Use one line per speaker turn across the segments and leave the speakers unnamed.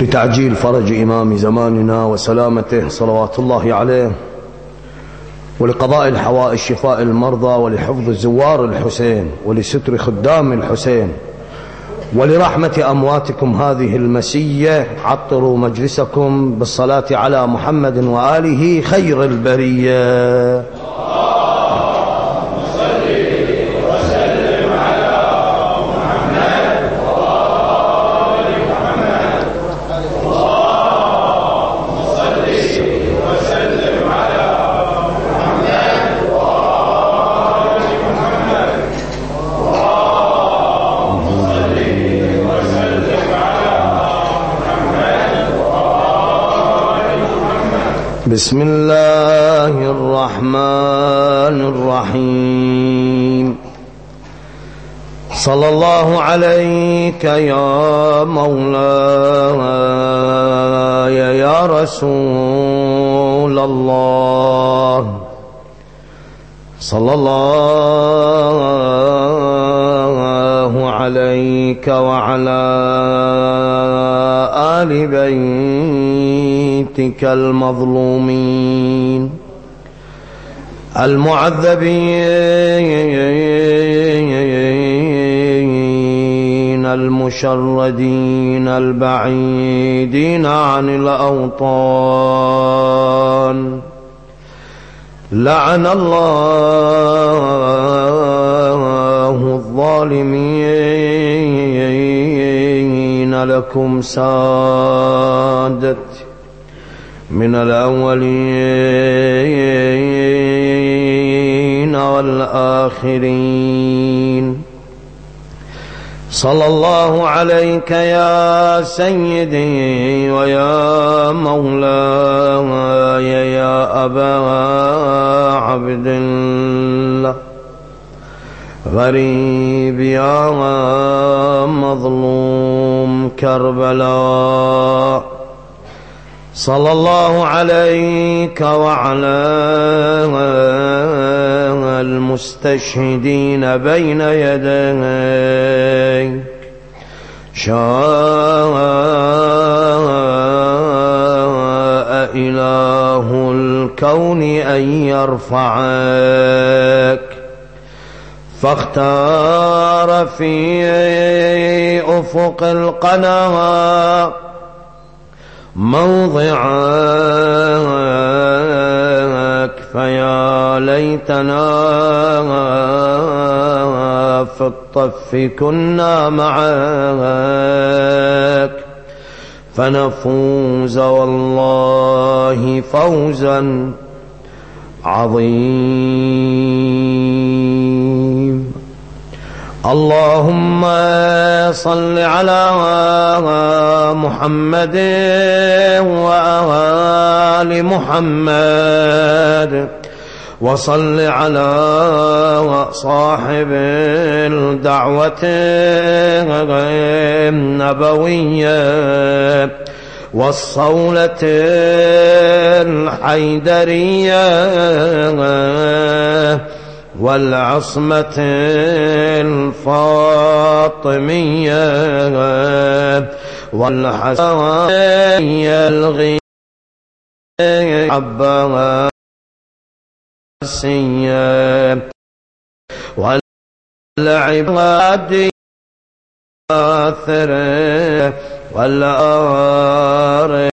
لتعجيل فرج إمام زماننا وسلامته صلوات الله عليه ولقضاء الحوائج شفاء المرضى ولحفظ الزوار الحسين ولستر خدام الحسين ولرحمة أمواتكم هذه المسية عطروا مجلسكم بالصلاة على محمد وآله خير البرية. بسم الله الرحمن الرحيم. صلى الله عليك يا مولاي يا رسول الله. صلى الله عليك وعلى آل بيتك المظلومين. المعذبين المشردين البعيدين عن الأوطان. لعن الله الظالمين لكم سادت من الأولين والآخرين. صلى الله عليك يا سيدي ويا مولاي يا أبا عبد الله. غريب يا مظلوم كربلاء صلى الله عليك وعلى المستشهدين بين يديك. شاء إله الكون أن يرفعك. فاختار في أفق القناه موضعك فيا ليتنا في الطف كنا معك. فنفوز والله فوزا. عظيم. اللهم صل على محمد وآل محمد وصل على صاحب الدعوة النبوية والصولة الحيدرية والعصمة الفاطمية والحسنية الغي عباسية والعباد آثر والآر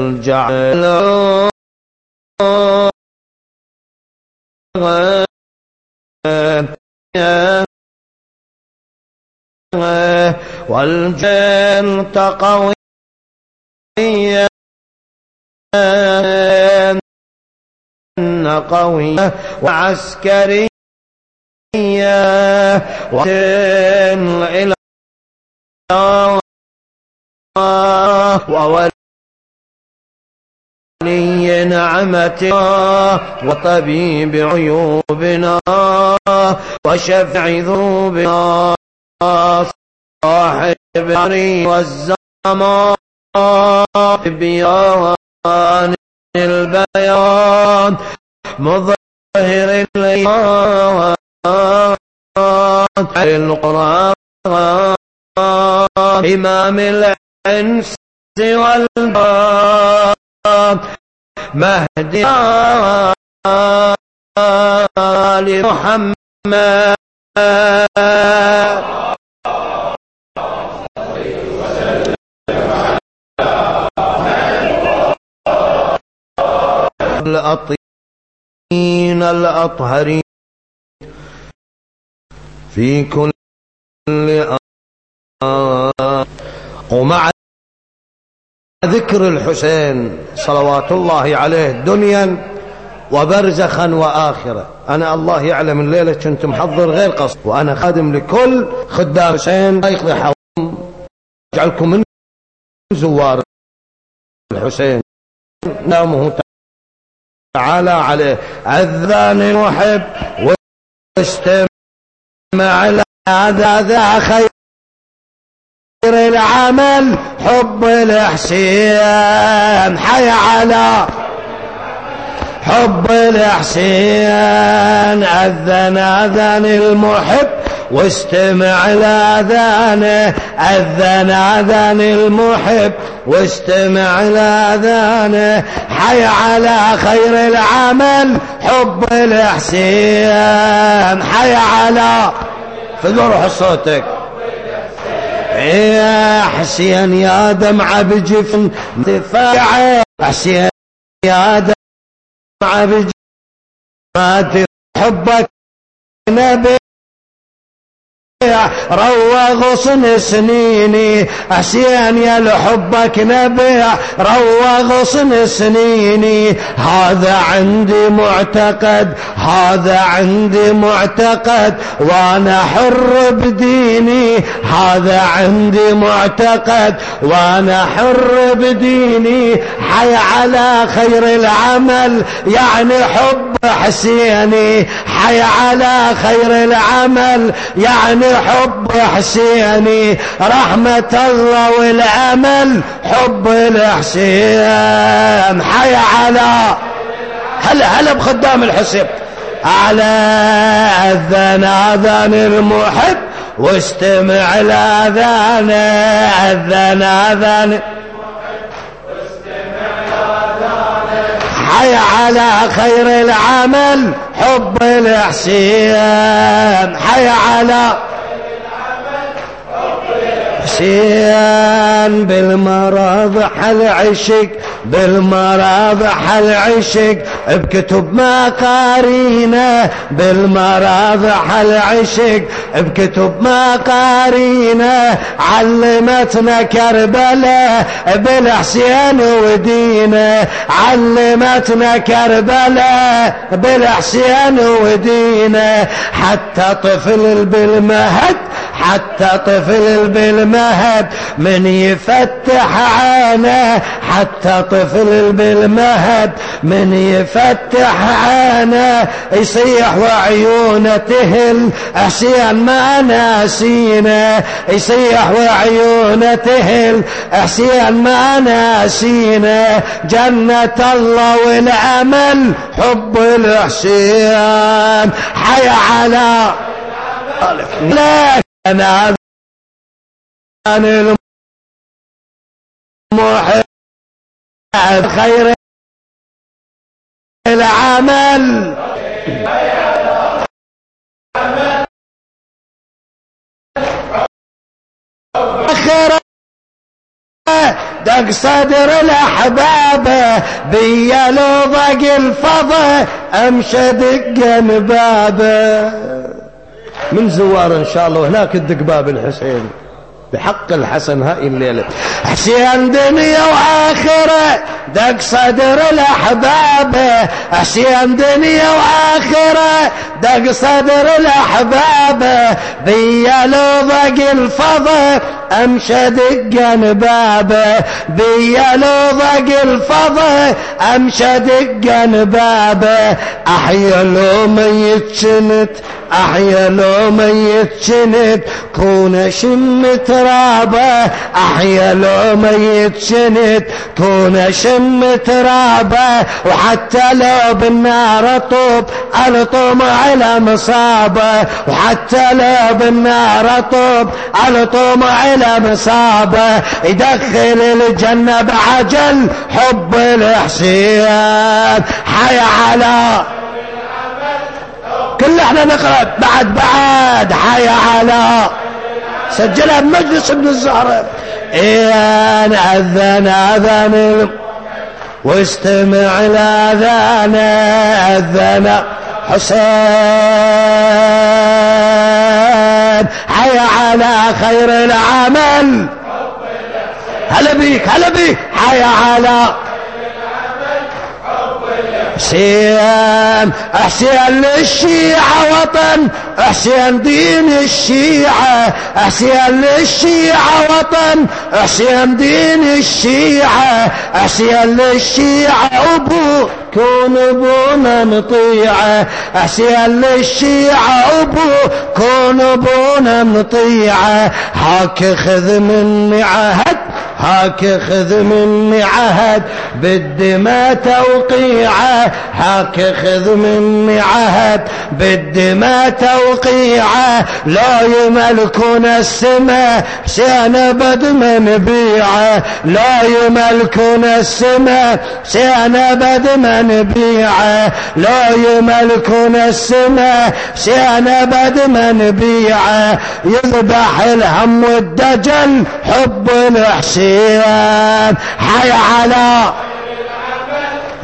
الجعل تقوية قوية وعسكرية وتن إلى وولي نعمتنا وطبيب عيوبنا وشفع ذنوبنا صاحب العري والزمان بيان البيان مظهر الإيمان القرآن إمام سوى الباب مهدي لمحمد الأطين الأطهرين. في كل ومع ذكر الحسين صلوات الله عليه دنيا وبرزخا وآخرة. أنا الله يعلم الليلة كنت محضر غير قصد وأنا خادم لكل خدام حسين. يقضي حوم يجعلكم من زوار الحسين. نامه تعالى عليه. أذان وحب واستمع لهذا ذا خير العمل حب الحسين حي على حب الحسين أذن أذن المحب واستمع لأذانه أذن أذان المحب واستمع لأذانه حي على خير العمل حب الحسين حي على فذو روح صوتك يا حسين يا دمعة بجفن دفاع. حسين يا دمعة بجفن حبك نبي. روى غصن سنيني حسين يا لحبك نبيع روى غصن سنيني هذا عندي معتقد هذا عندي معتقد وأنا حر بديني. هذا عندي معتقد وأنا حر بديني. حي على خير العمل يعني حب حسيني حي على خير العمل يعني حب حسيني رحمة الله والأمل حب الحسين. حي على هلا هلا بخدام الحسين؟ على أذن أذان المحب واستمع لأذان أذن أذان. حي على خير العمل حب الحسين. حي على حسين بالمرض حل عشق بالمرض حل عشق بكتب ما قارينا بالمرض حل عشق بكتب ما قارينا علمتنا كربلاء بالحسين ودينا علمتنا كربلاء بالحسين ودينا حتى طفل بالمهد حتى طفل بالمهد من يفتح عينه حتى طفل بالمهد من يفتح عينه يصيح وعيونه تهل حسين ما ناسينا يصيح وعيونه تهل حسين ما ناسينا جنة الله والعمل حب الحسين حي على لا أنا المحب خير العمل خير دق صدر الأحباب بيا لو ضق الفضا امشي دق بابه من زوار إن شاء الله وهناك تدق باب الحسين. بحق الحسن هاي الليلة. حسين دنيا وآخرة دق صدر الأحباب. حسين دنيا وآخرة دق صدر الأحباب. بيا لو ضق الفضا أمشى دقا بابه بيا لو ضق الفضا أمشى دقا بابه أحيا لو ميت شنت أحيا لو ميت شنت كون شم ترابة. أحيا لو ميت شنت كون شم ترابة. وحتى لو بالنار طوب ألطم على مصابة. وحتى لو بالنار طوب ألطم على مصابة. يدخل الجنة بعجل حب الحسين حي على كل إحنا نقرأ بعد بعد حي على. سجلها بمجلس ابن الزهر. إيه أذن اذان واستمع لاذان أذن. حسين حي على خير العمل. هلا بيك هلا بيك. حي على حسين حسين للشيعة وطن حسين دين الشيعة حسين للشيعة وطن حسين دين الشيعة حسين للشيعة أبو كون ابونا مطيعة حسين للشيعة أبو كون ابونا مطيعة. هاك خذ مني عهد هاك خذ مني عهد بالدماء توقيعه. هاك خذ مني عهد بالدماء توقيعه. لا يملكون السماء سيانا بد من بيعه لا يملكون السماء سيانا بد من بيعه لا يملكون السماء سيانا بد من بيعه يذبح الهم والدجل حب الحسين. الحسين حي على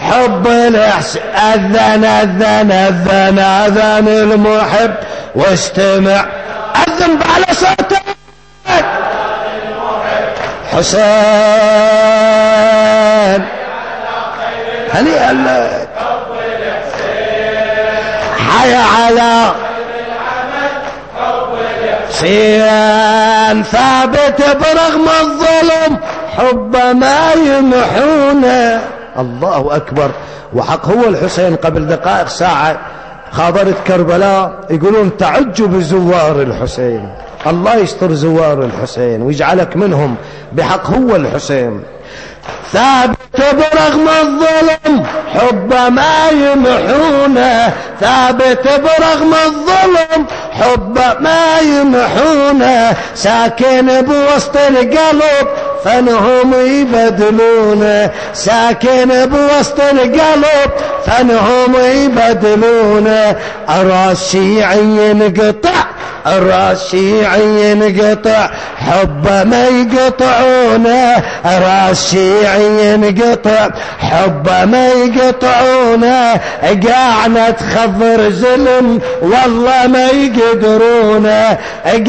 حب الإحسان أذن أذن أذن أذن المحب. واستمع. أذن على صوتك. حسين. هنيئا. لك حي على حسين ثابت برغم الظلم حب ما يمحونه الله أكبر. وحق هو الحسين قبل دقائق ساعة خابرت كربلاء يقولون تعج بزوار الحسين. الله يستر زوار الحسين ويجعلك منهم. بحق هو الحسين. ثابت برغم الظلم حب ما يمحونه ثابت برغم الظلم حب ما يمحونه ساكن بوسط القلب فنهم يبدلونه ساكن بوسط القلب فنهم يبدلونه الراس شيعي ينقطع شيعي ينقطع حب ما يقطعونه. راس شيعي ينقطع حب ما يقطعونه. قاعنا تخضر زلم والله ما يقدرونه.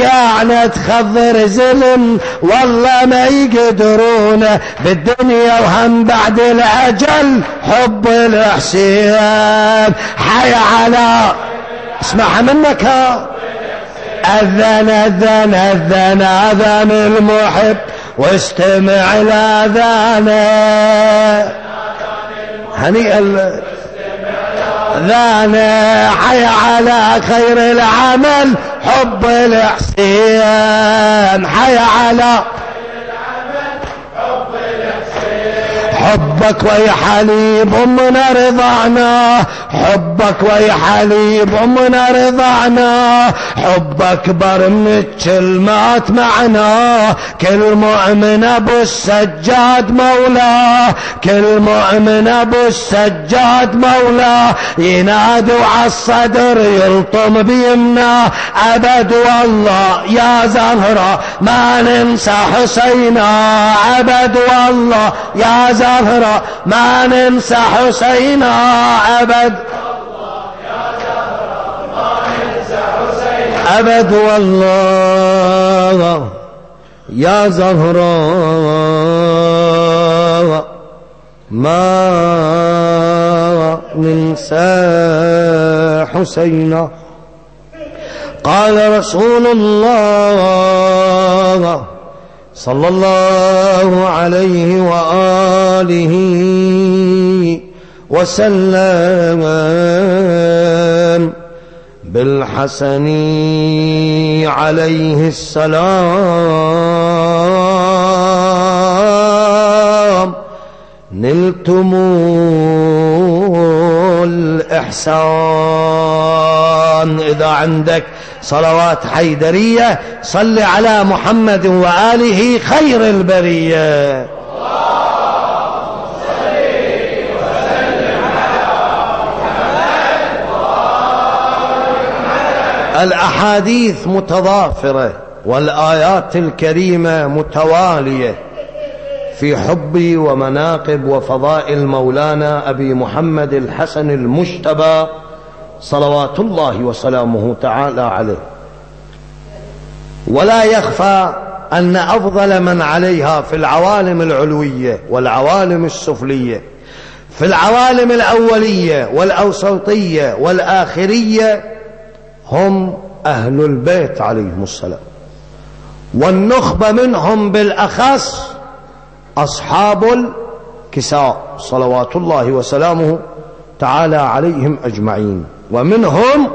قاعنا تخضر زلم والله ما يقدرونه. بالدنيا وهم بعد الأجل حب الحسين. حي على اسمعها منك. ها أذن أذن أذن أذن المحب واستمع لأذانه هنيئا ذانا حي على خير العمل حب الحسين حي على حبك ويا حليب أمنا رضعنا حبك ويا حليب أمنا رضعنا حبك أكبر من الكلمات معنا. كل مؤمن أبو السجاد مولاه كل مؤمن أبو السجاد مولاه على الصدر يلطم بيمنا. أبد والله يا زهرة ما ننسى حسينا. أبد والله يا زهرة. زهرة ما ننسى حسينا أبد. أبد والله. يا زهرة ما ننسى حسينا. قال رسول الله صلى الله عليه وآله وسلم بالحسن عليه السلام. نلتم الإحسان. إذا عندك صلوات حيدرية صل على محمد وآله خير البرية. الأحاديث متضافرة والآيات الكريمة متوالية في حب ومناقب وفضائل مولانا أبي محمد الحسن المجتبى صلوات الله وسلامه تعالى عليه. ولا يخفى أن أفضل من عليها في العوالم العلوية والعوالم السفلية في العوالم الأولية والأوسطية والآخرية هم أهل البيت عليهم السلام. والنخبة منهم بالأخص أصحاب الكساء صلوات الله وسلامه تعالى عليهم أجمعين. ومنهم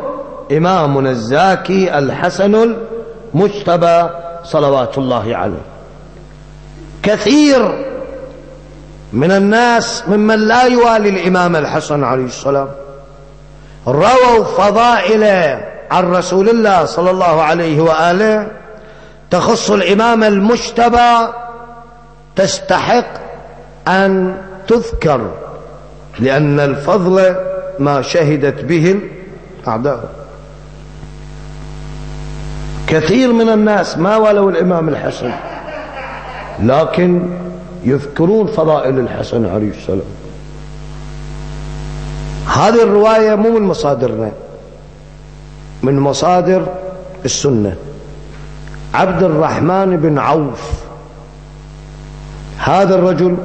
إمامنا الزاكي الحسن المجتبى صلوات الله عليه. كثير من الناس ممن لا يوالي الإمام الحسن عليه السلام. رووا فضائل عن رسول الله صلى الله عليه وآله. تخص الإمام المجتبى تستحق أن تذكر لأن الفضل ما شهدت به الأعداء كثير من الناس ما ولوا الإمام الحسن لكن يذكرون فضائل الحسن عليه السلام. هذه الرواية مو من مصادرنا من مصادر السنة. عبد الرحمن بن عوف هذا الرجل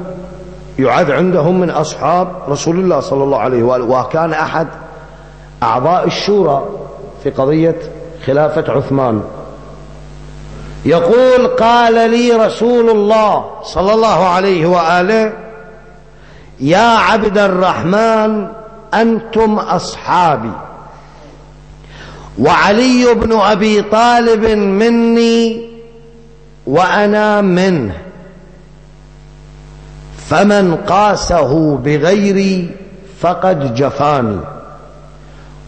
يعد عندهم من أصحاب رسول الله صلى الله عليه وآله وكان أحد أعضاء الشورى في قضية خلافة عثمان. يقول قال لي رسول الله صلى الله عليه وآله يا عبد الرحمن أنتم أصحابي وعلي بن أبي طالب مني وأنا منه. فمن قاسه بغيري فقد جفاني.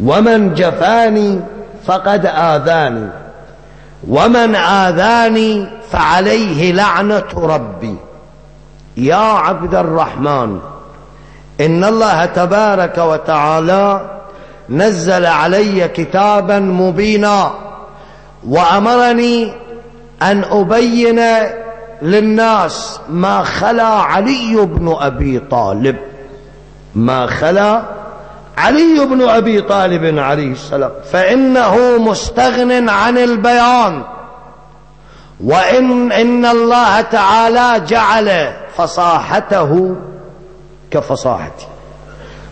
ومن جفاني فقد آذاني. ومن آذاني فعليه لعنة ربي. يا عبد الرحمن إن الله تبارك وتعالى نزل علي كتابا مبينا وأمرني أن أبين للناس ما خلا علي بن أبي طالب. ما خلا علي بن أبي طالب عليه السلام. فإنه مستغن عن البيان. وإن إن الله تعالى جعل فصاحته كفصاحتي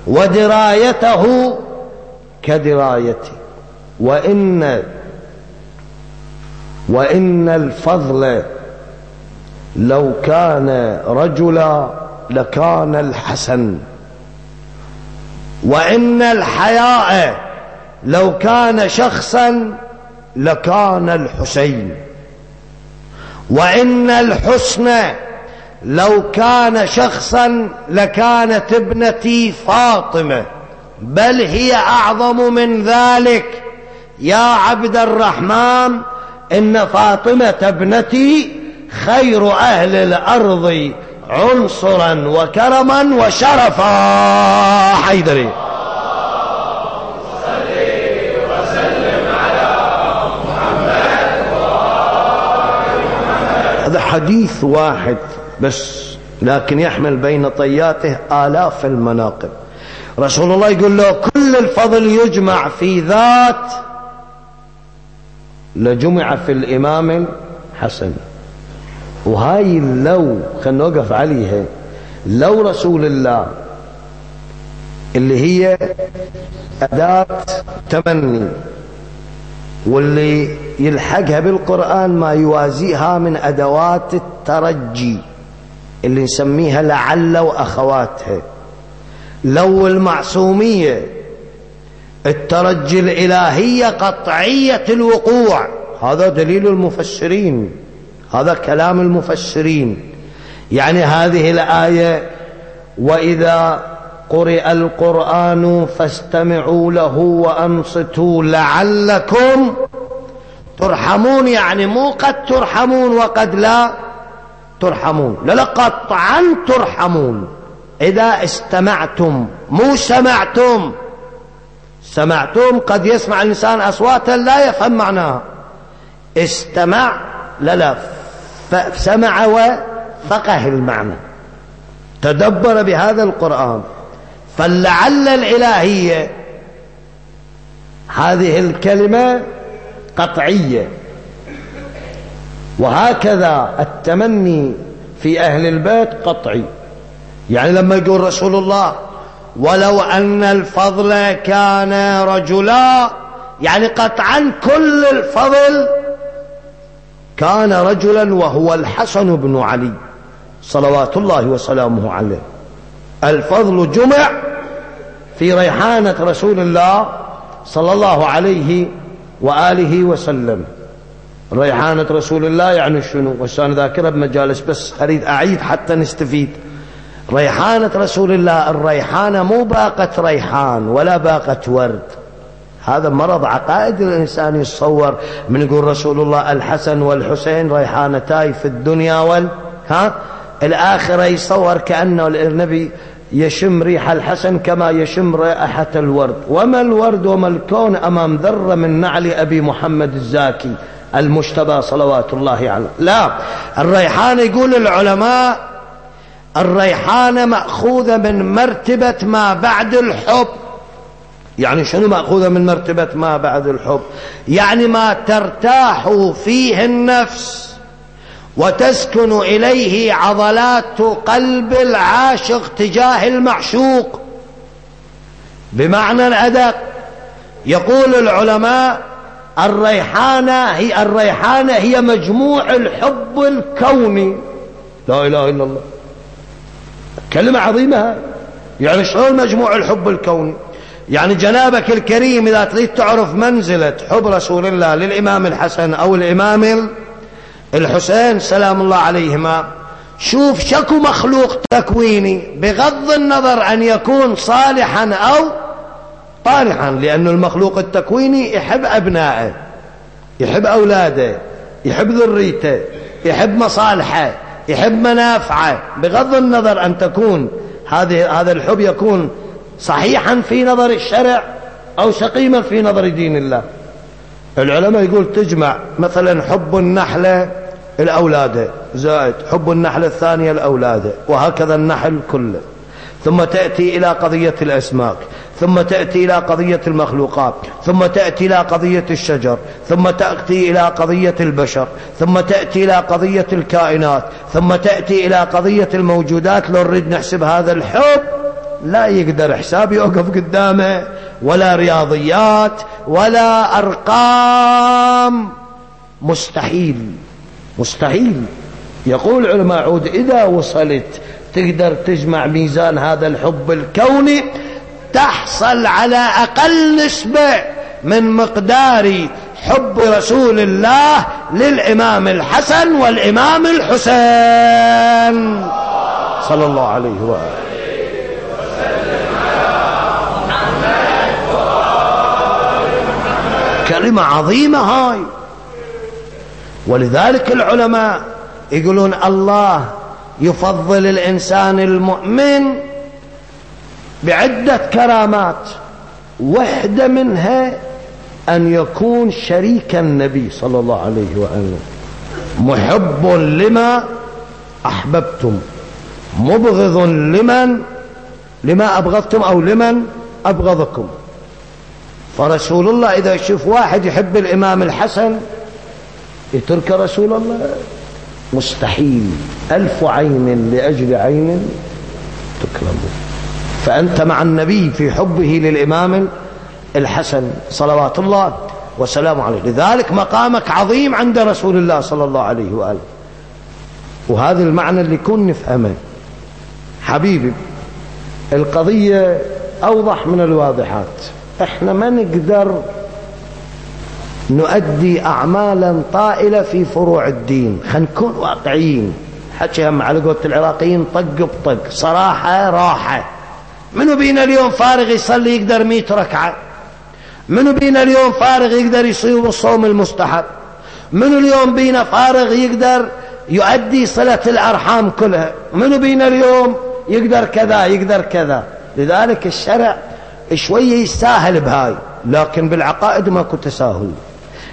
ودرايته كدرايتي وإن وإن الفضل لو كان رجلا لكان الحسن. وإن الحياء لو كان شخصا لكان الحسين. وإن الحسن لو كان شخصا لكانت ابنتي فاطمة. بل هي أعظم من ذلك. يا عبد الرحمن إن فاطمة ابنتي خير أهل الأرض عنصرا وكرما وشرفا. حيدري. هذا حديث واحد بس لكن يحمل بين طياته آلاف المناقب. رسول الله يقول له كل الفضل يجمع في ذات. لجمع في الإمام الحسن. وهاي لو خلينا نوقف عليها لو رسول الله اللي هي أداة تمني واللي يلحقها بالقرآن ما يوازيها من أدوات الترجي اللي نسميها لعل وأخواتها. لو المعصومية الترجي الإلهية قطعية الوقوع. هذا دليل المفسرين. هذا كلام المفسرين. يعني هذه الآية وإذا قرئ القرآن فاستمعوا له وأنصتوا لعلكم ترحمون. يعني مو قد ترحمون وقد لا ترحمون لا قطعا ترحمون. إذا استمعتم مو سمعتم. سمعتم قد يسمع الإنسان أصواتا لا يفهم معناها. استمع لا. فسمع وفقه المعنى. تدبر بهذا القرآن. فلعل الإلهية هذه الكلمة قطعية. وهكذا التمني في أهل البيت قطعي. يعني لما يقول رسول الله ولو أن الفضل كان رجلا يعني قطعا كل الفضل كان رجلا وهو الحسن بن علي صلوات الله وسلامه عليه. الفضل جمع في ريحانة رسول الله صلى الله عليه وآله وسلم. ريحانة رسول الله يعني شنو؟ وسان ذاكرة بمجالس بس أريد أعيد حتى نستفيد. ريحانة رسول الله الريحانة مو باقة ريحان ولا باقة ورد. هذا مرض عقائد الإنسان يتصور من يقول رسول الله الحسن والحسين ريحانتاي في الدنيا وال ها؟ الآخرة يصور كأنه النبي يشم ريح الحسن كما يشم رائحة الورد. وما الورد وما الكون أمام ذرة من نعل أبي محمد الزاكي المجتبى صلوات الله عليه. لا الريحان يقول العلماء الريحانة مأخوذة من مرتبة ما بعد الحب. يعني شنو مأخوذة من مرتبة ما بعد الحب؟ يعني ما ترتاح فيه النفس وتسكن إليه عضلات قلب العاشق تجاه المعشوق. بمعنى الأدق يقول العلماء الريحانة هي الريحانة هي مجموع الحب الكوني. لا إله إلا الله. كلمة عظيمة يعني شلون مجموع الحب الكوني؟ يعني جنابك الكريم إذا تريد تعرف منزلة حب رسول الله للإمام الحسن أو الإمام الحسين سلام الله عليهما. شوف شكو مخلوق تكويني بغض النظر أن يكون صالحا أو طالحا لأن المخلوق التكويني يحب أبنائه يحب أولاده يحب ذريته يحب مصالحه يحب منافعه. بغض النظر أن تكون هذه هذا الحب يكون صحيحا في نظر الشرع أو سقيما في نظر دين الله. العلماء يقول تجمع مثلا حب النحلة الأولاد زائد حب النحلة الثانية الأولاد وهكذا النحل كله. ثم تأتي إلى قضية الأسماك ثم تأتي إلى قضية المخلوقات ثم تأتي إلى قضية الشجر ثم تأتي إلى قضية البشر ثم تأتي إلى قضية الكائنات ثم تأتي إلى قضية الموجودات. لو نريد نحسب هذا الحب لا يقدر حساب يوقف قدامه. ولا رياضيات ولا أرقام. مستحيل. مستحيل. يقول علماء عود إذا وصلت تقدر تجمع ميزان هذا الحب الكوني تحصل على أقل نسبة من مقدار حب رسول الله للإمام الحسن والإمام الحسين. صلى الله عليه وآله. كلمة عظيمة هاي. ولذلك العلماء يقولون الله يفضل الإنسان المؤمن بعدة كرامات. واحدة منها أن يكون شريك النبي صلى الله عليه وآله. محب لما أحببتم مبغض لمن لما أبغضتم أو لمن أبغضكم. فرسول الله إذا يشوف واحد يحب الإمام الحسن يترك رسول الله. مستحيل. ألف عين لأجل عين تكرم. فأنت مع النبي في حبه للإمام الحسن صلوات الله وسلام عليه. لذلك مقامك عظيم عند رسول الله صلى الله عليه وآله. وهذا المعنى اللي كن نفهمه. حبيبي القضية أوضح من الواضحات. إحنا ما نقدر نؤدي أعمالا طائلة في فروع الدين. خلينا نكون واقعيين. حكي هم على قولة العراقيين طق بطق. صراحة راحة. منو بينا اليوم فارغ يصلي يقدر مئة ركعة؟ منو بينا اليوم فارغ يقدر يصيب الصوم المستحب؟ منو اليوم بينا فارغ يقدر يؤدي صلة الأرحام كلها؟ منو بينا اليوم يقدر كذا يقدر كذا؟ لذلك الشرع شوية يستاهل بهاي لكن بالعقائد ماكو تساهل.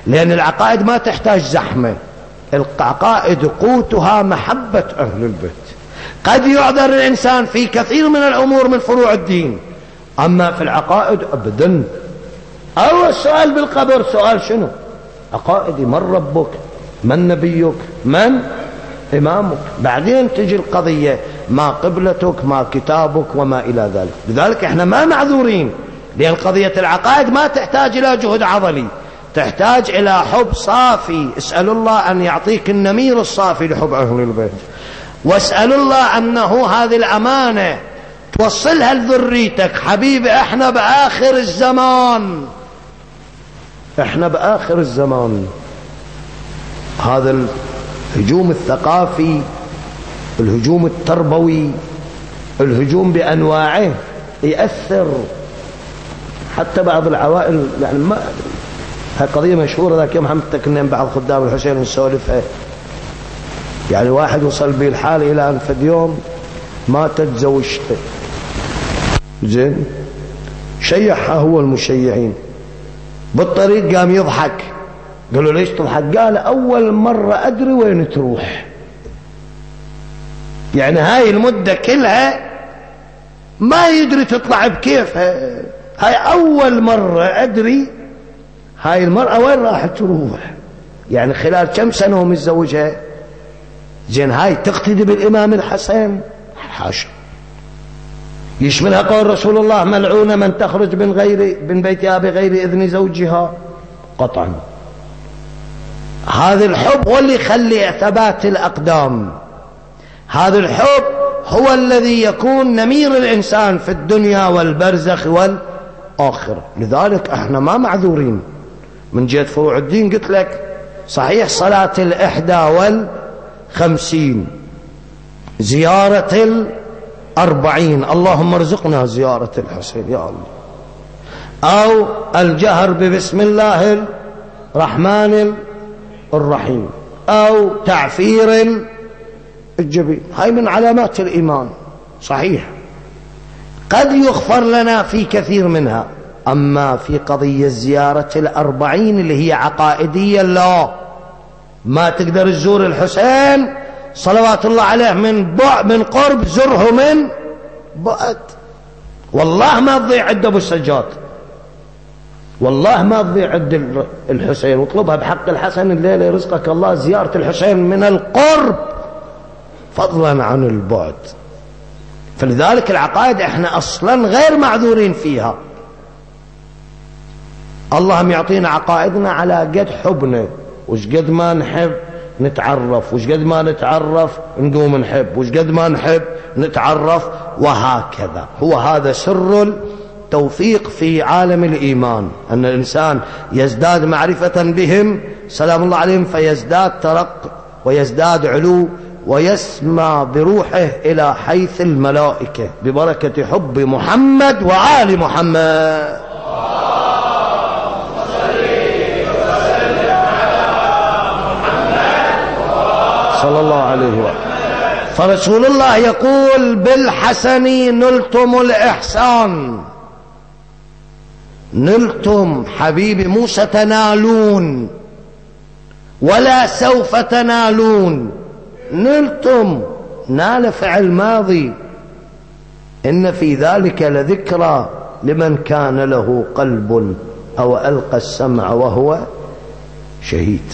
لأن العقائد ما تحتاج زحمة. العقائد قوتها محبة أهل البيت. قد يعذر الإنسان في كثير من الأمور من فروع الدين. أما في العقائد أبدا. أول سؤال بالقبر سؤال شنو؟ عقائدي من ربك؟ من نبيك؟ من إمامك؟ بعدين تجي القضية. ما قبلتك ما كتابك وما إلى ذلك. لذلك إحنا ما معذورين لأن قضية العقائد ما تحتاج إلى جهد عضلي تحتاج إلى حب صافي. اسأل الله أن يعطيك النمير الصافي لحب أهل البيت. واسأل الله أنه هذه الأمانة توصلها لذريتك. حبيبي إحنا بآخر الزمان. إحنا بآخر الزمان. هذا الهجوم الثقافي الهجوم التربوي الهجوم بأنواعه يأثر. حتى بعض العوائل يعني ما هاي قضية مشهورة ذاك يوم هم كنا بعض خدام الحسين نسولفها يعني واحد وصل به الحال إلى أن في يوم ماتت زوجته. زين؟ شيعها هو المشيعين بالطريق قام يضحك. قالوا ليش تضحك؟ قال أول مرة أدري وين تروح. يعني هاي المدة كلها ما يدري تطلع بكيفها هاي أول مرة أدري هاي المرأة وين راح تروح. يعني خلال كم سنة هو متزوجها؟ زين هاي تقتدي بالإمام الحسن حاشا. يشملها قول رسول الله؟ ملعونة من تخرج من غير من بيتها بغير إذن زوجها. قطعا. هذا الحب هو اللي يخلي ثبات الأقدام. هذا الحب هو الذي يكون نمير الإنسان في الدنيا والبرزخ والآخرة لذلك إحنا ما معذورين. من جهة فروع الدين قلت لك صحيح صلاة الإحدى والخمسين زيارة الأربعين. اللهم ارزقنا زيارة الحسين يا الله. أو الجهر ببسم الله الرحمن الرحيم. أو تعفير الجبين. هاي من علامات الإيمان. صحيح. قد يغفر لنا في كثير منها. أما في قضية زيارة الأربعين اللي هي عقائدية لا. ما تقدر تزور الحسين صلوات الله عليه من بعد من قرب زره من بعد. والله ما تضيع عند أبو السجاد. والله ما تضيع عند الحسين. واطلبها بحق الحسن الليلة يرزقك الله زيارة الحسين من القرب. فضلا عن البعد. فلذلك العقائد إحنا أصلا غير معذورين فيها. اللهم يعطينا عقائدنا على قد حبنا. وش قد ما نحب نتعرف. وش قد ما نتعرف نقوم نحب. وش قد ما نحب نتعرف. وهكذا. هو هذا سر التوفيق في عالم الإيمان. أن الإنسان يزداد معرفة بهم. سلام الله عليهم. فيزداد ترق ويزداد علو ويسمع بروحه إلى حيث الملائكة ببركة حب محمد وآل محمد. صلى الله عليه وسلم. فرسول الله يقول بالحسن نلتم الإحسان. نلتم حبيبي مو ستنالون ولا سوف تنالون. نلتم نال فعل ماضي. إن في ذلك لذكرى لمن كان له قلب أو ألقى السمع وهو شهيد.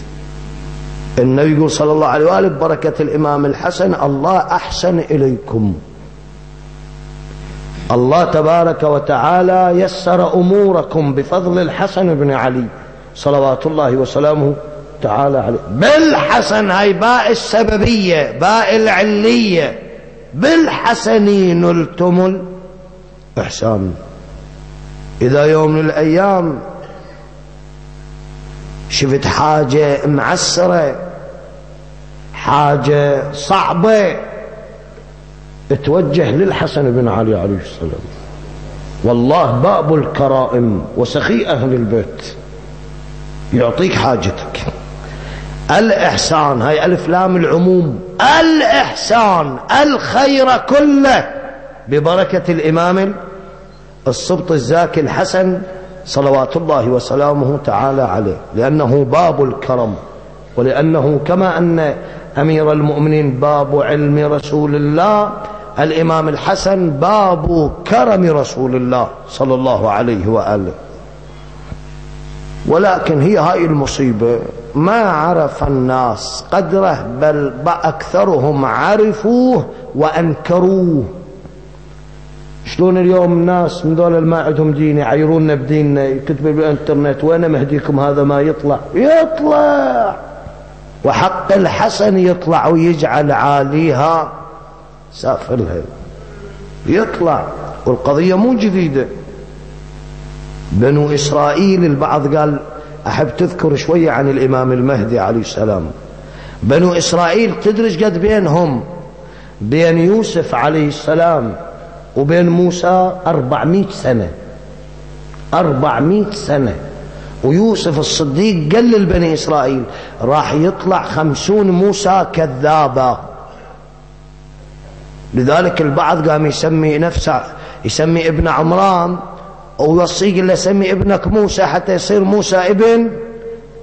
النبي يقول صلى الله عليه وآله ببركة الإمام الحسن الله أحسن إليكم. الله تبارك وتعالى يسر أموركم بفضل الحسن بن علي صلوات الله وسلامه تعالى عليه. بالحسن هاي باء السببية باء العلية. بالحسن نلتم الإحسان إذا يوم من الأيام شفت حاجة معسرة حاجة صعبة اتوجه للحسن بن علي عليه السلام. والله باب الكرائم وسخي أهل البيت. يعطيك حاجتك الإحسان هاي ألف لام العموم. الإحسان الخير كله ببركة الإمام الصبط الزاكي الحسن صلوات الله وسلامه تعالى عليه. لأنه باب الكرم ولأنه كما أن أمير المؤمنين باب علم رسول الله الإمام الحسن باب كرم رسول الله صلى الله عليه وآله. ولكن هي هاي المصيبة. ما عرف الناس قدره بل أكثرهم عرفوه وأنكروه. شلون اليوم الناس من ذول ما عندهم دين يعيرونا بديننا يكتبوا بالإنترنت وين مهديكم هذا ما يطلع؟ يطلع! وحق الحسن يطلع ويجعل عاليها سافلها يطلع. والقضية مو جديدة. بنو إسرائيل البعض قال أحب تذكر شوية عن الإمام المهدي عليه السلام. بنو إسرائيل تدرج قد بينهم بين يوسف عليه السلام وبين موسى أربعمائة سنة. أربعمائة سنة. ويوسف الصديق قال للبني إسرائيل راح يطلع خمسون موسى كذابا لذلك البعض قام يسمي نفسه يسمي ابن عمران ويوصيه قال له سمي ابنك موسى حتى يصير موسى ابن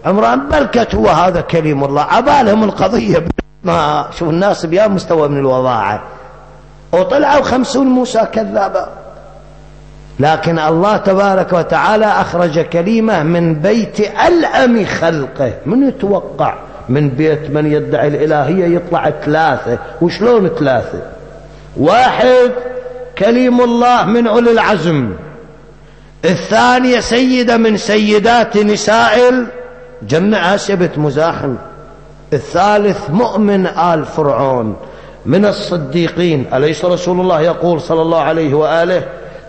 عمران. بلكت هو هذا كليم الله. عبالهم القضية. ما شوف الناس بيا مستوى من الوضاعة. وطلعوا خمسون موسى كذابا. لكن الله تبارك وتعالى أخرج كلمة من بيت ألأم خلقه. من يتوقع؟ من بيت من يدعي الإلهية يطلع ثلاثة. وشلون ثلاثة؟ واحد كليم الله من أولي العزم. الثانية سيدة من سيدات نساء الجنة آسيا بنت مزاحم. الثالث مؤمن آل فرعون. من الصديقين. أليس رسول الله يقول صلى الله عليه وآله؟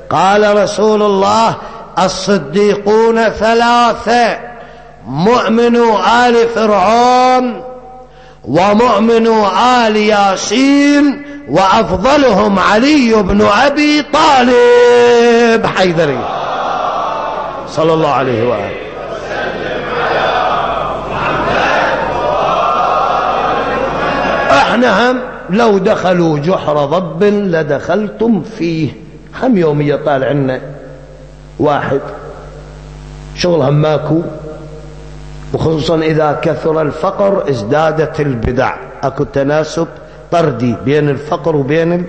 قال رسول الله الصديقون ثلاثة. مؤمن آل فرعون ومؤمن آل ياسين وأفضلهم علي بن أبي طالب حيدري. صلى الله عليه وآله. إحنا هم لو دخلوا جحر ضب لدخلتم فيه. هم يومية طالع لنا واحد. شغلها ماكو. وخصوصا إذا كثر الفقر ازدادت البدع. أكو تناسب طردي بين الفقر وبين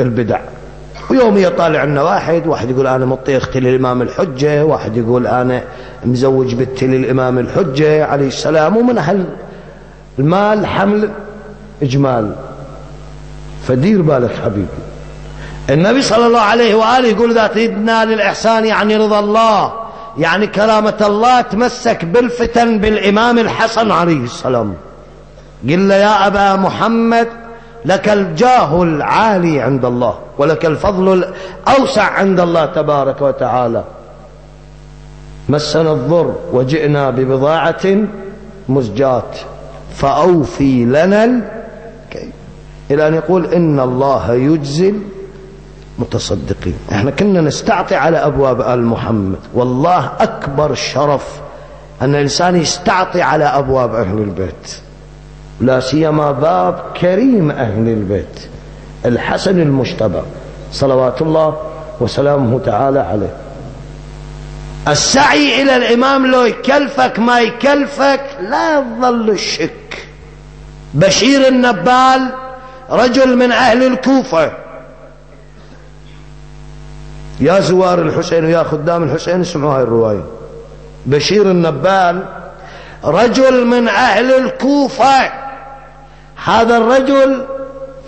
البدع. ويوم يطالع لنا واحد واحد يقول أنا مطي أختي للإمام الحجة واحد يقول أنا مزوج بنتي للإمام الحجة عليه السلام ومن أهل المال حمل إجمال. فدير بالك حبيبي. النبي صلى الله عليه وآله يقول إذا تريدنا للإحسان يعني رضا الله يعني كرامة الله تمسك بالفتن بالإمام الحسن عليه السلام. قل يا أبا محمد لك الجاه العالي عند الله ولك الفضل الأوسع عند الله تبارك وتعالى. مسنا الضر وجئنا ببضاعة مزجات فأوفي لنا إلى أن يقول إن الله يجزي متصدقين إحنا كنا نستعطي على أبواب آل محمد. والله أكبر شرف أن الإنسان يستعطي على أبواب أهل البيت. لا سيما باب كريم أهل البيت الحسن المجتبى صلوات الله وسلامه تعالى عليه. السعي إلى الإمام لو يكلفك ما يكلفك لا يظل الشك. بشير النبال رجل من أهل الكوفة. يا زوار الحسين ويا خدام الحسين اسمعوا هاي الرواية. بشير النبال رجل من أهل الكوفة. هذا الرجل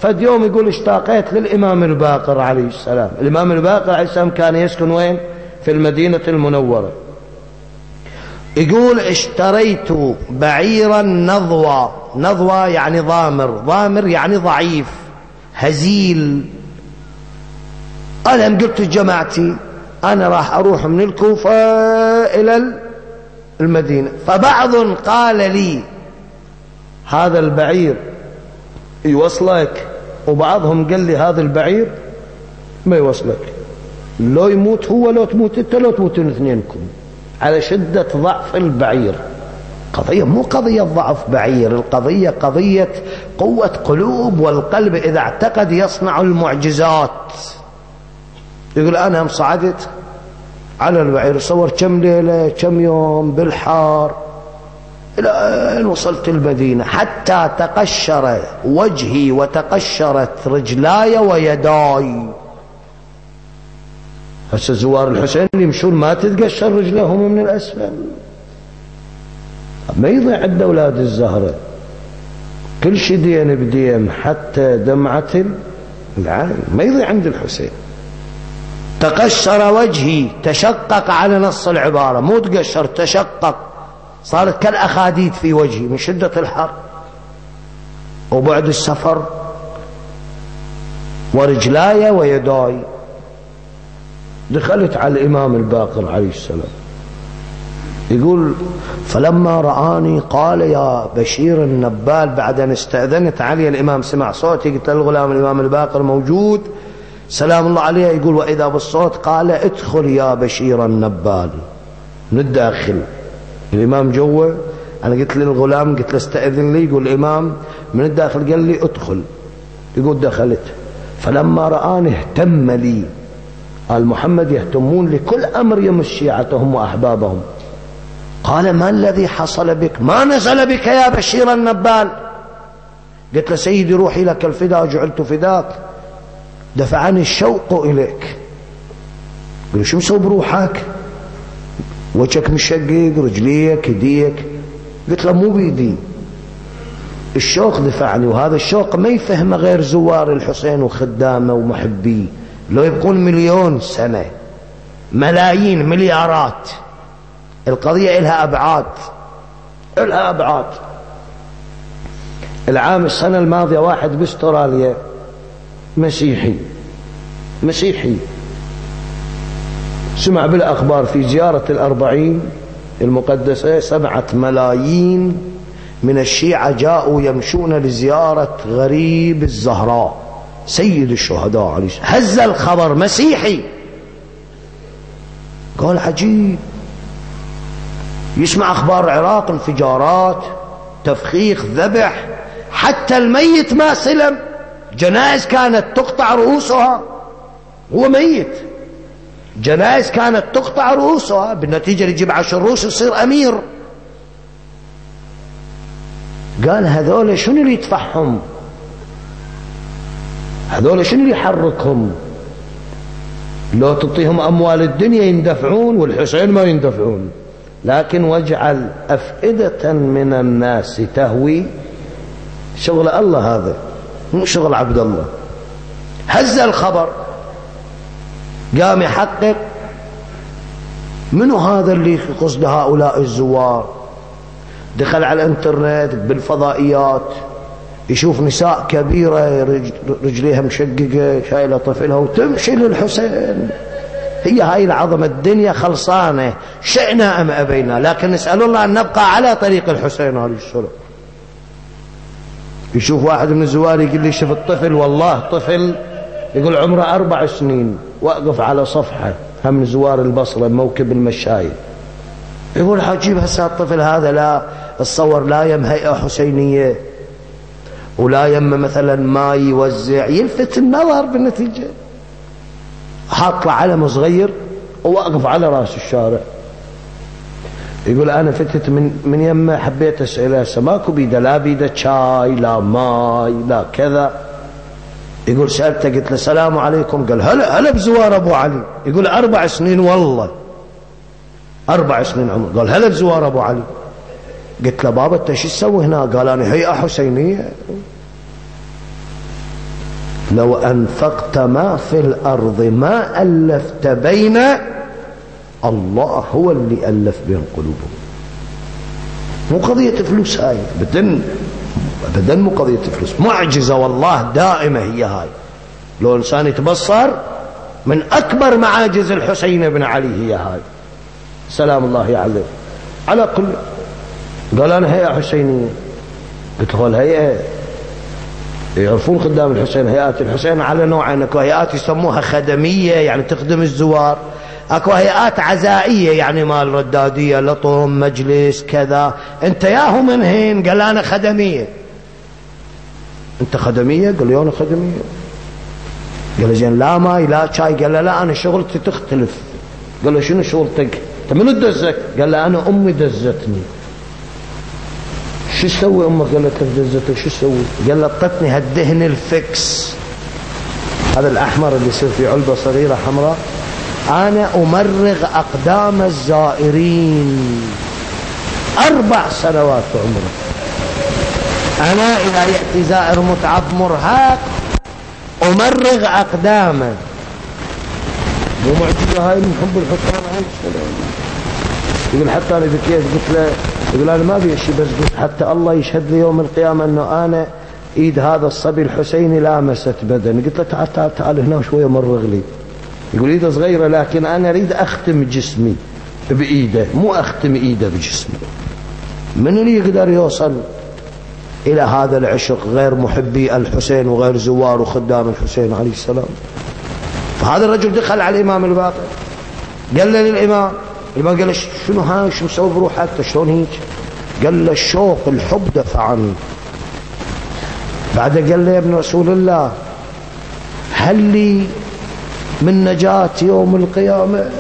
فد يوم يقول اشتاقيت للإمام الباقر عليه السلام. الإمام الباقر عليه السلام كان يسكن وين؟ في المدينة المنورة. يقول اشتريت بعيرا نضوى نضوى يعني ضامر. ضامر يعني ضعيف. هزيل. أنا قلت لجماعتي أنا راح أروح من الكوفة إلى المدينة. فبعض قال لي هذا البعير يوصلك. وبعضهم قال لي هذا البعير ما يوصلك. لو يموت هو لو تموت أنت لو تموتون اثنينكم. على شدة ضعف البعير. قضية مو قضية ضعف بعير القضية قضية قوة قلوب والقلب إذا اعتقد يصنع المعجزات. يقول أنا صعدت على البعير صور كم ليلة كم يوم بالحار. إلى أن وصلت المدينة. حتى تقشر وجهي وتقشرت رجلاي ويداي. هسه زوار الحسين يمشون ما تتقشر رجلهم من الأسفل. ما يضيع عند أولاد الزهرة. كل شيء دين بدين حتى دمعة العين. ما يضيع عند الحسين. تقشر وجهي تشقق على نص العبارة. مو تقشر تشقق. صارت كالأخاديد في وجهي من شدة الحر وبعد السفر ورجلاي ويداي دخلت على الإمام الباقر عليه السلام. يقول فلما رآني قال يا بشير النبال بعد أن استأذنت علي الإمام سمع صوتي قلت الغلام الإمام الباقر موجود؟ سلام الله عليه. يقول وإذا بالصوت قال ادخل يا بشير النبال من الداخل. الإمام جوا أنا قلت للغلام قلت له استأذن لي يقول الإمام من الداخل؟ قال لي ادخل. يقول دخلت. فلما رآني اهتم لي. قال محمد يهتمون لكل أمر يمس شيعتهم وأحبابهم. قال ما الذي حصل بك؟ ما نزل بك يا بشير النبال. قلت له سيدي روحي لك الفداء جعلت فداك. دفعني الشوق إليك. قال شو مسوي بروحك؟ وجهك مشقق رجليك يديك. قلت له مو بيدي. الشوق دفعني وهذا الشوق ما يفهمه غير زوار الحسين وخدامه ومحبيه لو يبقون مليون سنة ملايين مليارات. القضية إلها أبعاد إلها أبعاد. العام السنة الماضية واحد بأستراليا مسيحي مسيحي. سمع بالأخبار في زيارة الأربعين المقدسة سبعة ملايين من الشيعة جاءوا يمشون لزيارة غريب الزهراء سيد الشهداء عليه هز الخبر مسيحي. قال عجيب. يسمع أخبار العراق انفجارات تفخيخ ذبح. حتى الميت ما سلم. جنائز كانت تقطع رؤوسها. هو ميت. جنائز كانت تقطع رؤوسها بالنتيجة يجيب عشر رؤوس يصير أمير. قال هذول شنو اللي يدفعهم؟ هذول شنو اللي يحركهم؟ لو تعطيهم أموال الدنيا يندفعون والحسين ما يندفعون. لكن واجعل أفئدة من الناس تهوي شغل الله هذا مو شغل عبد الله. هز الخبر. قام يحقق. منو هذا اللي قصد هؤلاء الزوار؟ دخل على الانترنت بالفضائيات يشوف نساء كبيرة رجليها مشققة شايلة طفلها وتمشي للحسين. هي هاي العظمة الدنيا خلصانة شئنا أم أبينا؟ لكن نسأل الله أن نبقى على طريق الحسين عليه السلام يشوف واحد من الزوار يقول لي شوف الطفل والله طفل يقول عمره أربع سنين. واقف على صفحة هم زوار البصرة موكب المشاية يقول عجيب هسه الطفل هذا لا الصور لا يم هيئة حسينية ولا يم مثلا ما يوزع يلفت النظر بالنتيجة. حاط له علم صغير وواقف على رأس الشارع. يقول أنا فتت من من يمه حبيت اساله ماكو بيدة لا بيدة شاي لا ماي لا كذا. يقول سألته قلت له السلام عليكم. قال هلا هلا بزوار أبو علي. يقول أربع سنين والله. أربع سنين عمر. قال هلا بزوار أبو علي. قلت له بابا أنت شو تسوي هنا؟ قال أنا هيئة حسينية. لو أنفقت ما في الأرض ما ألفت بين الله هو اللي ألف بين قلوبهم. مو قضية فلوس هاي. أبدا أبدا مو قضية فلوس معجزة والله دائمة هي هاي. لو إنسان يتبصر من أكبر معاجز الحسين بن علي هي هاي. سلام الله عليه. على كل قال أنا هيئة حسينية. قلت له الهيئة يعرفون قدام الحسين هيئات الحسين على نوعين. أكو هيئات يسموها خدمية يعني تخدم الزوار. أكو هيئات عزائية يعني مال ردادية لطم مجلس كذا. أنت ياهو من هين؟ قال أنا خدمية. انت خدمية؟ قال له أنا خدمية. قال له زين لا ماي لا شاي قال له لا أنا شغلتي تختلف. قال له شنو شغلتك انت منو دزك؟ قال له أنا أمي دزتني. شو تسوي أمك؟ قال له كيف دزتك؟ شو تسوي؟ قال له أعطتني هالدهن الفكس هذا الأحمر اللي يصير في علبة صغيرة حمراء. أنا أمرغ أقدام الزائرين. أربع سنوات عمره أنا اذا يأتي زائر متعب مرهق أمرغ اقدامه مو معجزة هاي من حب الحكام هاي؟ يقول حتى أنا بكيت قلت له يقول أنا ما أبي شيء بس قلت حتى الله يشهد لي يوم القيامة إنه أنا إيد هذا الصبي الحسيني لامست بدني قلت له تعال تعال تعال هنا شوية مرغ لي. يقول إيده صغيرة لكن أنا أريد أختم جسمي بإيده مو أختم إيده بجسمي. من اللي يقدر يوصل؟ إلى هذا العشق غير محبي الحسين وغير زوار وخدام الحسين عليه السلام. فهذا الرجل دخل على الإمام الباقر. قال له للإمام الإمام قال له شنو هاي؟ شو مسوي بروحك؟ شلون هيك؟ قال له الشوق الحب دفعني بعد قال له يا ابن رسول الله هل لي من نجاة يوم القيامة؟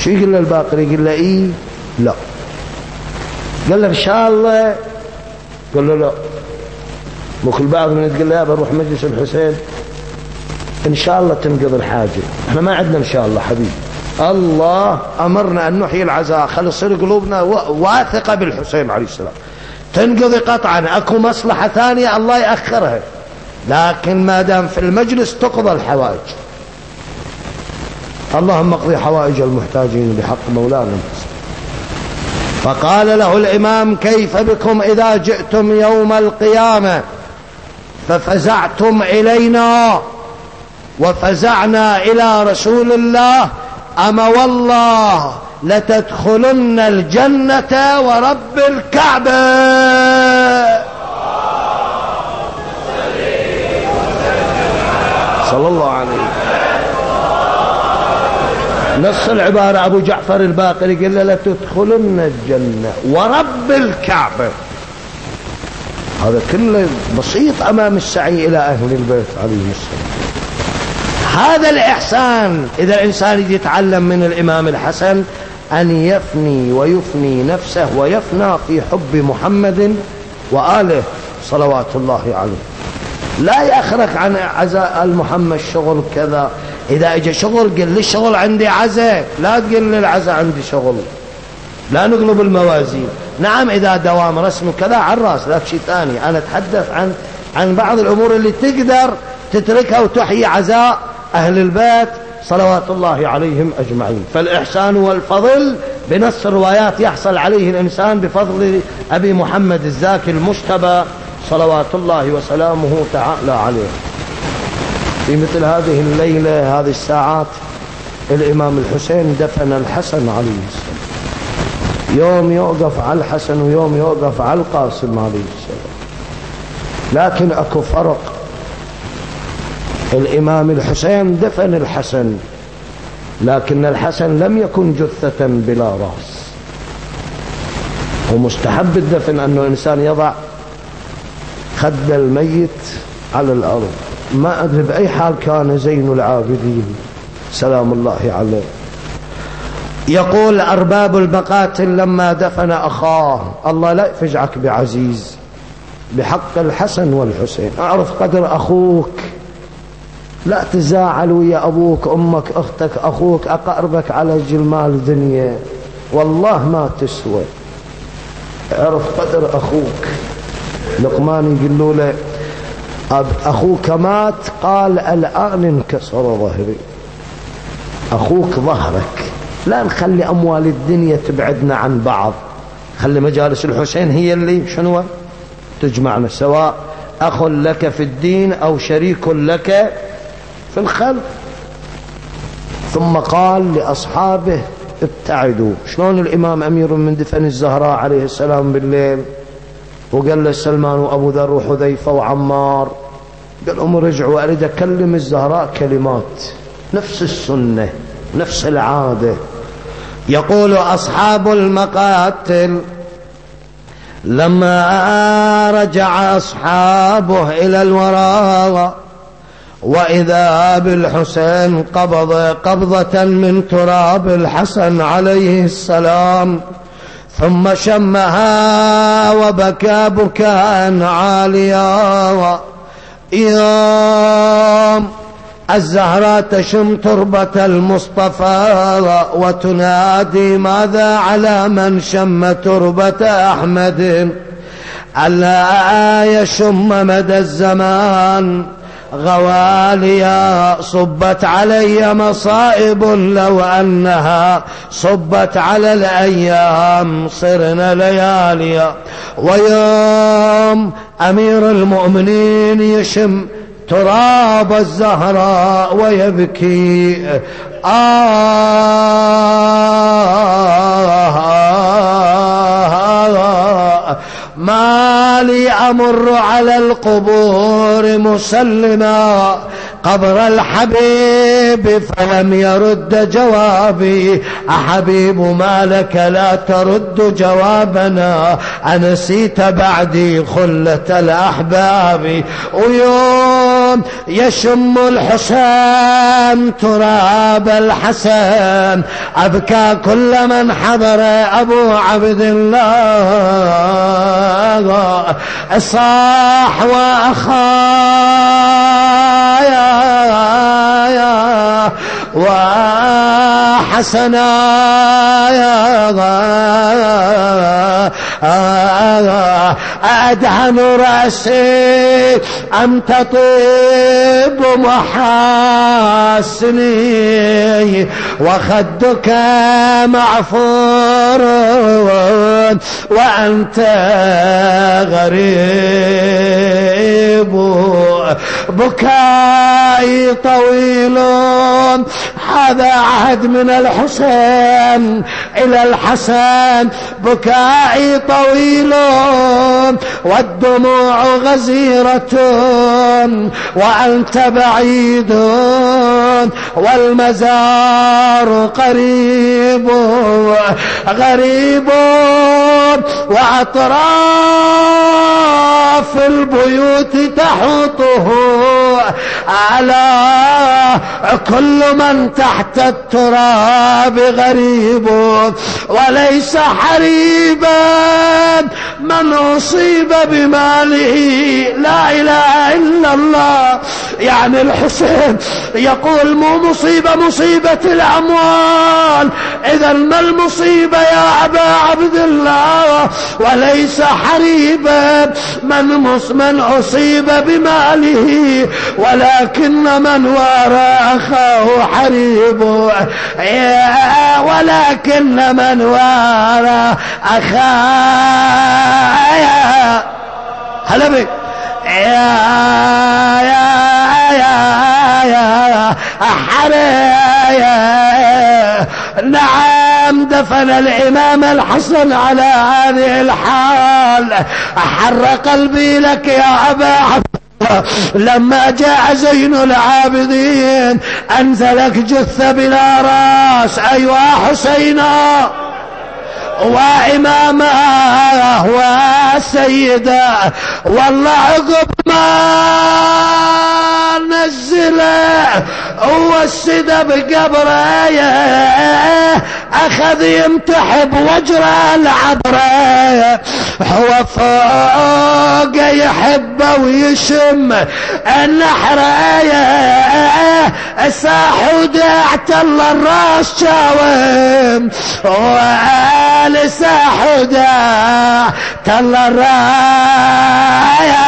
شو يقول له الباقر؟ يقول له إيه لا. قال له إن شاء الله قال له لا. مو كل بعض من تقول له بروح مجلس الحسين. إن شاء الله تنقضي الحاجة. إحنا ما عندنا إن شاء الله حبيبي. الله أمرنا أن نحيي العزاء. خلي تصير قلوبنا واثقة بالحسين عليه السلام. تنقضي قطعا. أكو مصلحة ثانية الله يأخرها. لكن ما دام في المجلس تقضى الحوائج. اللهم اقضي حوائج المحتاجين بحق مولانا. فقال له الإمام كيف بكم إذا جئتم يوم القيامة؟ ففزعتم إلينا وفزعنا إلى رسول الله. أما والله لتدخلن الجنة ورب الكعبة. صلى الله عليه نص العبارة أبو جعفر الباقر قال له لتدخلن الجنة. ورب الكعبة. هذا كله بسيط أمام السعي إلى أهل البيت عليه السلام. هذا الإحسان إذا الإنسان يتعلم من الإمام الحسن أن يفني ويفني نفسه ويفنى في حب محمد وآله صلوات الله عليه. لا يأخرك عن عزاء المحمد شغل كذا. إذا اجى شغل قل لي الشغل عندي عزاء. لا تقل لي العزاء عندي شغل. لا نقلب الموازين. نعم إذا دوام رسم كذا على الرأس لا شيء ثاني. أنا أتحدث عن عن بعض الأمور اللي تقدر تتركها وتحيي عزاء أهل البيت صلوات الله عليهم أجمعين. فالإحسان والفضل بنص الروايات يحصل عليه الإنسان بفضل أبي محمد الزاكي المجتبى صلوات الله وسلامه تعالى عليه. في مثل هذه الليلة هذه الساعات الإمام الحسين دفن الحسن عليه السلام يوم يوقف على الحسن ويوم يوقف على القاسم عليه السلام لكن أكو فرق. الإمام الحسين دفن الحسن لكن الحسن لم يكن جثة بلا رأس. ومستحب الدفن أنه إنسان يضع خد الميت على الأرض. ما أدري بأي حال كان زين العابدين. سلام الله عليه. يقول أرباب المقاتل لما دفن أخاه الله لا يفجعك بعزيز. بحق الحسن والحسين. أعرف قدر أخوك. لا تزاعل ويا أبوك أمك أختك أخوك أقربك على جلمال دنيا. والله ما تسوى. أعرف قدر أخوك. لقمان يقول له أخوك مات قال الآن انكسر ظهري. أخوك ظهرك. لا نخلي أموال الدنيا تبعدنا عن بعض. خلي مجالس الحسين هي اللي شنو؟ تجمعنا سواء أخ لك في الدين أو شريك لك في الخلق. ثم قال لأصحابه ابتعدوا. شلون الإمام أمير من دفن الزهراء عليه السلام بالليل؟ وقال له سلمان وأبو ذر وحذيفة وعمار قال لهم رجعوا أريد أكلم الزهراء كلمات. نفس السنة نفس العادة. يقول أصحاب المقاتل لما رجع أصحابه إلى الوراء وإذا بالحسين قبض قبضة من تراب الحسن عليه السلام ثم شمها وبكى بكاء عاليا يوم الزهراء تشم تربة المصطفى وتنادي ماذا على من شم تربة أحمد؟ ألا يشم مدى الزمان. غواليا صبت علي مصائب لو أنها صبت على الأيام صرنا لياليا ويوم أمير المؤمنين يشم تراب الزهراء ويبكي. آه, ما لي أمر على القبور مسلما قبر الحبيب فلم يرد جوابي. أحبيب ما لك لا ترد جوابنا. أنسيت بعدي خلة الأحباب. ويوم يشم الحسين تراب الحسن أبكى كل من حضر أبو عبد الله صاح وأخايا. وحسنا أدهن رأسي أم تطيب محاسني وخدك معفور وأنت غريب. بكائي طويل هذا عهد من الحسين إلى الحسن. بكائي طويل والدموع غزيرة وأنت بعيد والمزار قريب غريب وأطراف البيوت تحوطه ஓஹோ على كل من تحت التراب غريب وليس حريبا من أصيب بماله لا إله إلا الله. يعني الحسين يقول مو مصيبة مصيبة الأموال. إذا ما المصيبة يا أبا عبد الله؟ وليس حريبا من من أصيب بماله. ولكن من وارى أخاه حريب. ولكن من وارى أخاه. هلا يا يا يا يا حريا نعم دفن الإمام الحسن على هذه الحال. أحر قلبي لك يا أبا لما جاء زين العابدين أنزلك جثة بلا رأس. أيوا حسينا. وإمامه وسيده والله عقب ما نزله وسده بقبره أخذ يمتحب وجره العبره هو فوق يحبه ويشم النحره الساح ودعت الله الراس شاوم. والساح ودعت الله الرايه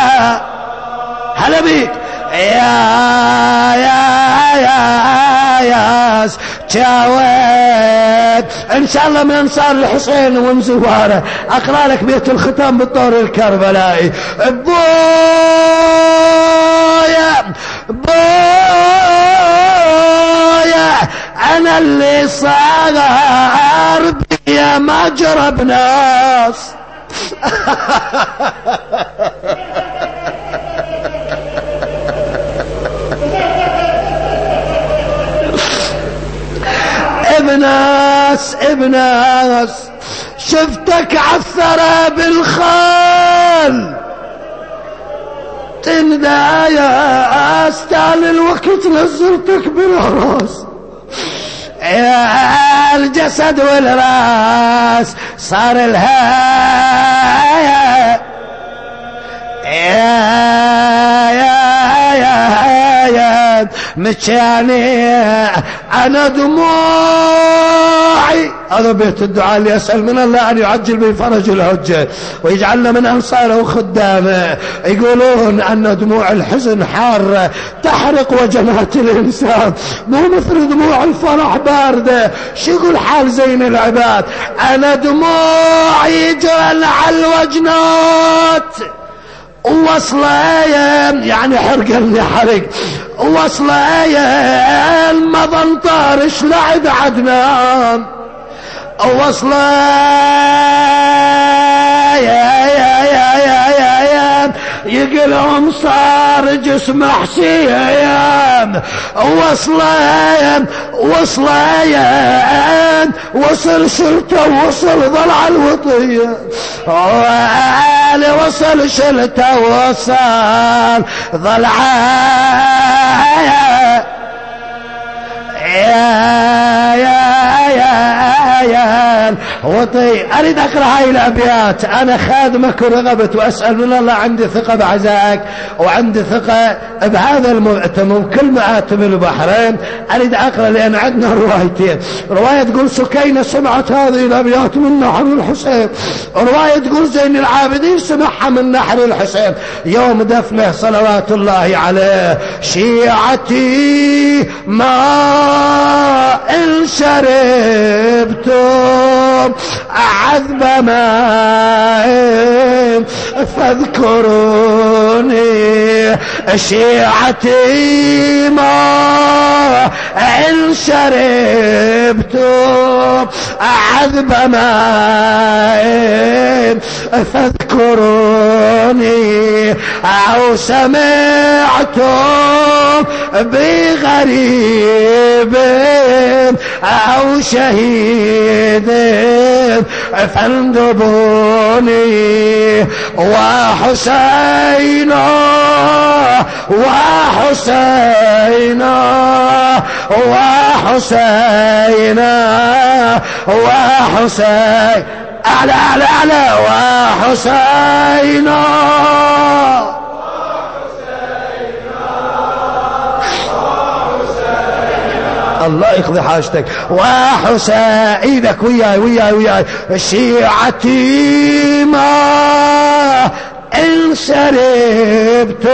هلا بيك. يا يا يا يا جاوب إن شاء الله من أنصار الحسين ومن زواره أقرأ لك بيت الختام بالطور الكربلائي. بويا بويا أنا اللي صار بيا ما جرب ناس. ابناس ابناس شفتك عثرة بالخال تندى يا استال الوقت نزلتك بالراس يا الجسد والراس صار لها يا يا يا يا مشاني. أنا دموعي. هذا بيت الدعاء اللي يسأل من الله أن يعجل بفرج الحجة ويجعلنا من أنصاره وخدامه يقولون أن دموع الحزن حارة تحرق وجنات الإنسان. مو مثل دموع الفرح باردة. شو يقول حال زين العباد؟ أنا دموعي جرى على الوجنات. وصلة يعني حرق اللي حرق وصلة المضن طارش لعد عدنان. وصلة يا يقلهم صار جسم حسين وصلة وصلة وصل شلته وصل ضلع الوطية. وصل شلته وصل ضلع. يا يا يا يا وطي أريد أقرأ هاي الأبيات. أنا خادمك ورغبت وأسأل من الله عندي ثقة بعزائك وعندي ثقة بهذا المؤتمر كل مآتم البحرين. أريد أقرأ لأن عندنا روايتين. رواية تقول سكينة سمعت هذه الأبيات من نحر الحسين. رواية تقول زين العابدين سمعها من نحر الحسين. يوم دفنه صلوات الله عليه شيعتي ما إن شربتم عذب ماء فاذكروني. شيعتي ما إن شربتم عذب ماء فاذكروني. أو سمعتم بغريب أو شهيد فاندبوني وحسين وحسين وحسين وحسين أعلى أعلى أعلى وحسين الله يقضي حاجتك. وحسينك وياي وياي وياي. شيعتي ما إن شربتم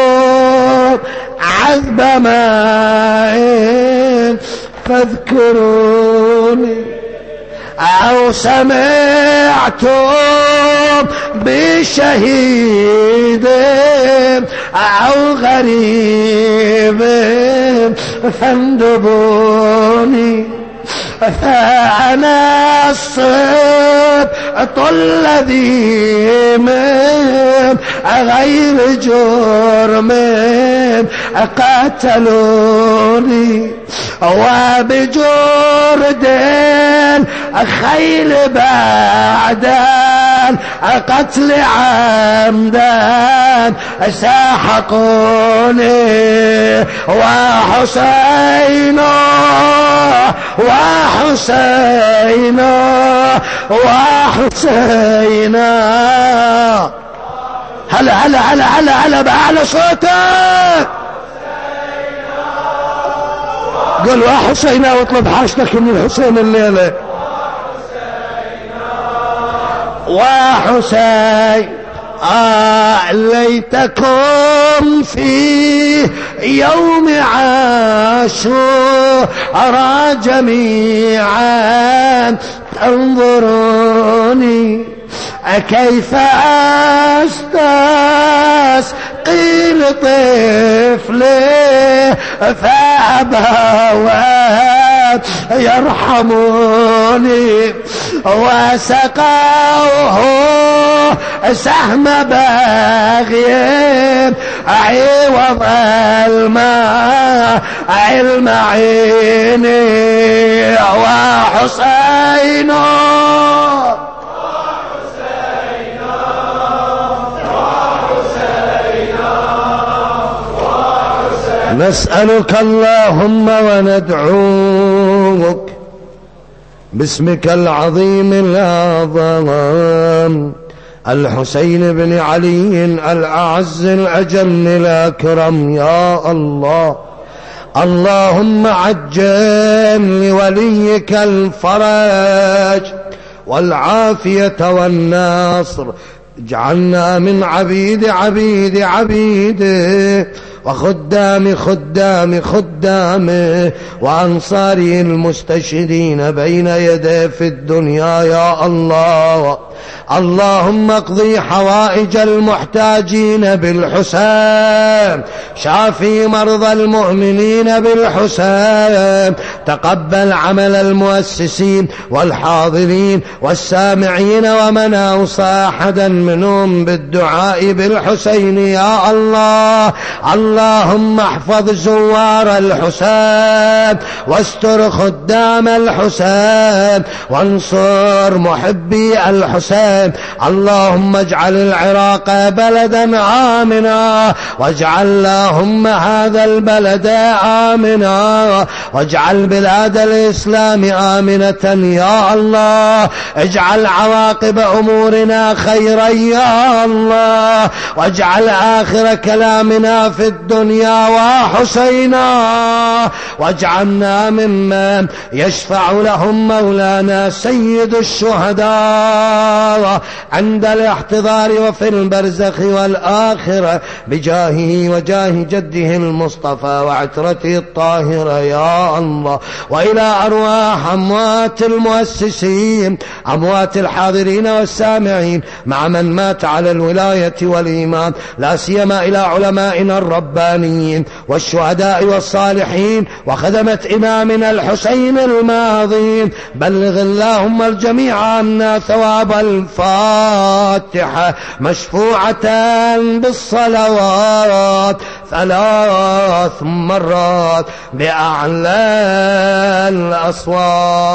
عذب ماء فاذكروني. أو سمعتم بشهيد أو غريب فاندبوني. فأنا الصبط الذي من غير جرم قتلوني وبجرد الخيل قتل عمدان ساحقوني وحسين وحسين وحسين هلا هلا هلا هلا هلا بأعلى صوتك. قل وحسين واطلب حاجتك من الحسين الليلة. وحسين آه ليتكم في يوم عاشورا جميعا تنظروني كيف أستسقي لطفلي فأبى يرحموني وسقوه سهم باغي عوض الماء علم عيني وحسين نسألك اللهم وندعوك باسمك العظيم الأعظم الحسين بن علي الأعز الأجل الأكرم يا الله. اللهم عجل لوليك الفرج والعافية والنصر اجعلنا من عبيد عبيد عبيده وخدام خدام خدامه وأنصاره المستشهدين بين يديه في الدنيا يا الله اللهم اقضي حوائج المحتاجين بالحسين شافي مرضى المؤمنين بالحسين تقبل عمل المؤسسين والحاضرين والسامعين ومن أوصى أحدا منهم بالدعاء بالحسين يا الله اللهم احفظ زوار الحسين واستر خدام الحسين وانصر محبي الحسين اللهم اجعل العراق بلدا آمنا واجعل اللهم هذا البلد آمنا واجعل بلاد الإسلام آمنة يا الله. اجعل عواقب أمورنا خيرا يا الله. واجعل آخر كلامنا في الدنيا وحسينا. واجعلنا ممن يشفع لهم مولانا سيد الشهداء. عند الاحتضار وفي البرزخ والآخرة بجاهه وجاه جده المصطفى وعترته الطاهرة يا الله. وإلى أرواح أموات المؤسسين أموات الحاضرين والسامعين مع من مات على الولاية والإيمان. لا سيما إلى علمائنا الربانيين والشهداء والصالحين وخدمة إمامنا الحسين الماضين بلغ اللهم الجميع عنا ثواب الفاتحة مشفوعة بالصلوات ثلاث مرات بأعلى الأصوات.